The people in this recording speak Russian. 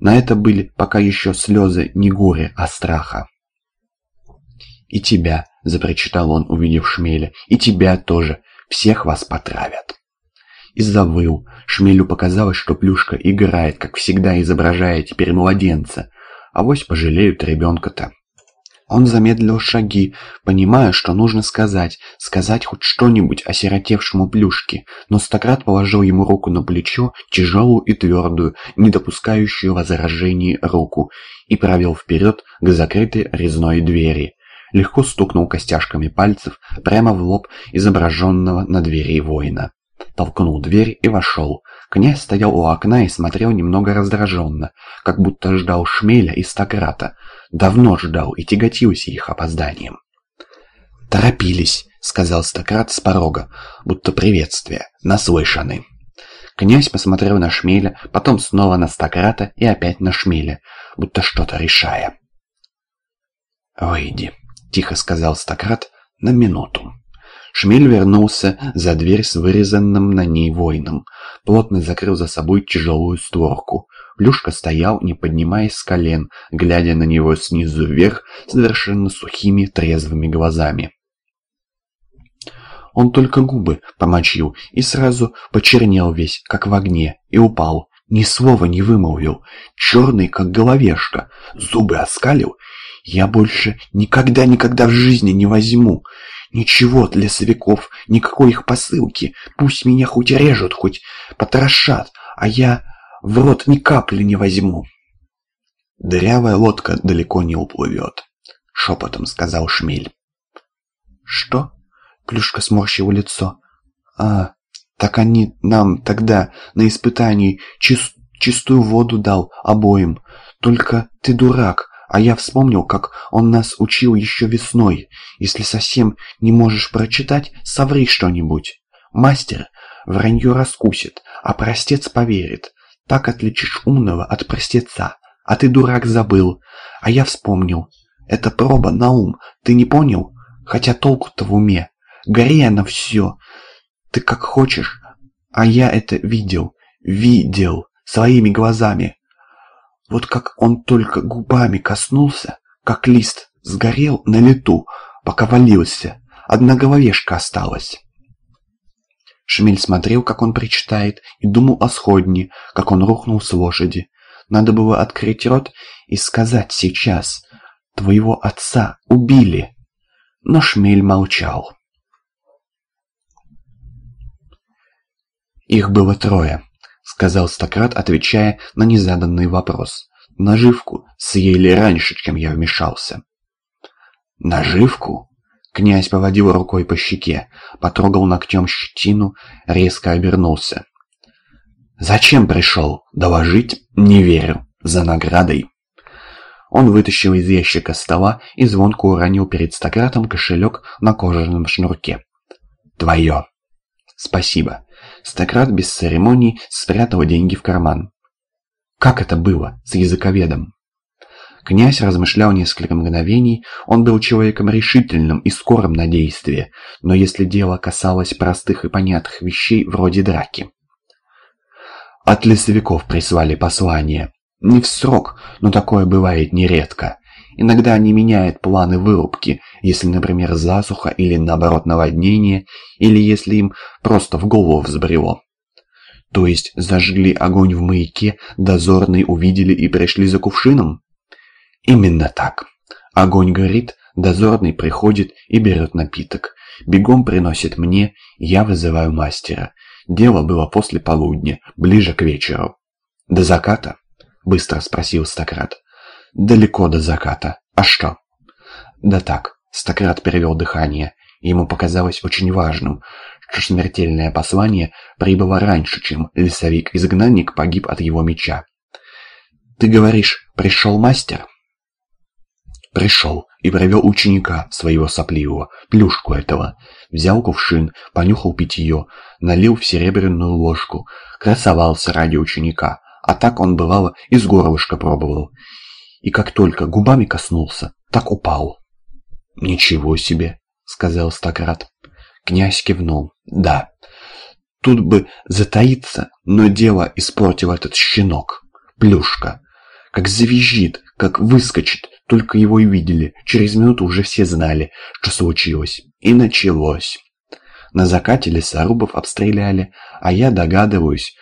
На это были пока еще слезы не горе, а страха. «И тебя», — запрочитал он, увидев Шмеля, — «и тебя тоже. Всех вас потравят». И завыл. Шмелю показалось, что Плюшка играет, как всегда изображая теперь младенца. Авось пожалеют ребенка-то. Он замедлил шаги, понимая, что нужно сказать, сказать хоть что-нибудь о сиротевшему Плюшке, но Стократ положил ему руку на плечо, тяжелую и твердую, не допускающую возражений руку, и провел вперед к закрытой резной двери. Легко стукнул костяшками пальцев прямо в лоб изображенного на двери воина. Толкнул дверь и вошел. Князь стоял у окна и смотрел немного раздраженно, как будто ждал шмеля и стократа. Давно ждал и тяготился их опозданием. «Торопились», — сказал стократ с порога, будто приветствие, наслышаны. Князь посмотрел на шмеля, потом снова на стократа и опять на шмеля, будто что-то решая. «Выйди», — тихо сказал стократ, — «на минуту». Шмель вернулся за дверь с вырезанным на ней воином. Плотно закрыл за собой тяжелую створку. Плюшка стоял, не поднимаясь с колен, глядя на него снизу вверх совершенно сухими трезвыми глазами. Он только губы помочил и сразу почернел весь, как в огне, и упал. Ни слова не вымолвил, черный, как головешка, зубы оскалил. «Я больше никогда-никогда в жизни не возьму. Ничего для лесовиков, никакой их посылки. Пусть меня хоть режут, хоть потрошат, а я в рот ни капли не возьму. Дырявая лодка далеко не уплывет, шепотом сказал Шмель. Что? Плюшка сморщила лицо. А, так они нам тогда на испытании чис чистую воду дал обоим. Только ты дурак, а я вспомнил, как он нас учил еще весной. Если совсем не можешь прочитать, соври что-нибудь. Мастер вранье раскусит, а простец поверит. Так отличишь умного от простеца. А ты, дурак, забыл. А я вспомнил. Это проба на ум. Ты не понял? Хотя толку-то в уме. Гори она все. Ты как хочешь. А я это видел. Видел. Своими глазами. Вот как он только губами коснулся, как лист сгорел на лету, пока валился. Одна головешка осталась. Шмель смотрел, как он причитает, и думал о сходне, как он рухнул с лошади. Надо было открыть рот и сказать сейчас «Твоего отца убили!» Но Шмель молчал. Их было трое сказал Стократ, отвечая на незаданный вопрос. «Наживку съели раньше, чем я вмешался». «Наживку?» Князь поводил рукой по щеке, потрогал ногтем щетину, резко обернулся. «Зачем пришел? Доложить? Не верю. За наградой». Он вытащил из ящика стола и звонко уронил перед Стократом кошелек на кожаном шнурке. «Твое». «Спасибо». Стократ без церемоний спрятал деньги в карман. Как это было с языковедом? Князь размышлял несколько мгновений, он был человеком решительным и скорым на действие, но если дело касалось простых и понятных вещей вроде драки. От лесовиков прислали послание. Не в срок, но такое бывает нередко. Иногда они меняют планы вырубки, если, например, засуха или, наоборот, наводнение, или если им просто в голову взбрело. То есть зажгли огонь в маяке, дозорные увидели и пришли за кувшином? Именно так. Огонь горит, дозорный приходит и берет напиток. Бегом приносит мне, я вызываю мастера. Дело было после полудня, ближе к вечеру. «До заката?» — быстро спросил Стократ. Далеко до заката. А что? Да так, Стократ перевел дыхание. Ему показалось очень важным, что смертельное послание прибыло раньше, чем лесовик-изгнанник погиб от его меча. «Ты говоришь, пришел мастер?» Пришел и провел ученика своего сопливого, плюшку этого. Взял кувшин, понюхал питье, налил в серебряную ложку, красовался ради ученика, а так он, бывало, из горлышка пробовал и как только губами коснулся, так упал. «Ничего себе!» — сказал Стократ. Князь кивнул. «Да, тут бы затаиться, но дело испортил этот щенок, Плюшка. Как завизжит, как выскочит, только его и видели. Через минуту уже все знали, что случилось. И началось. На закате лесорубов обстреляли, а я догадываюсь,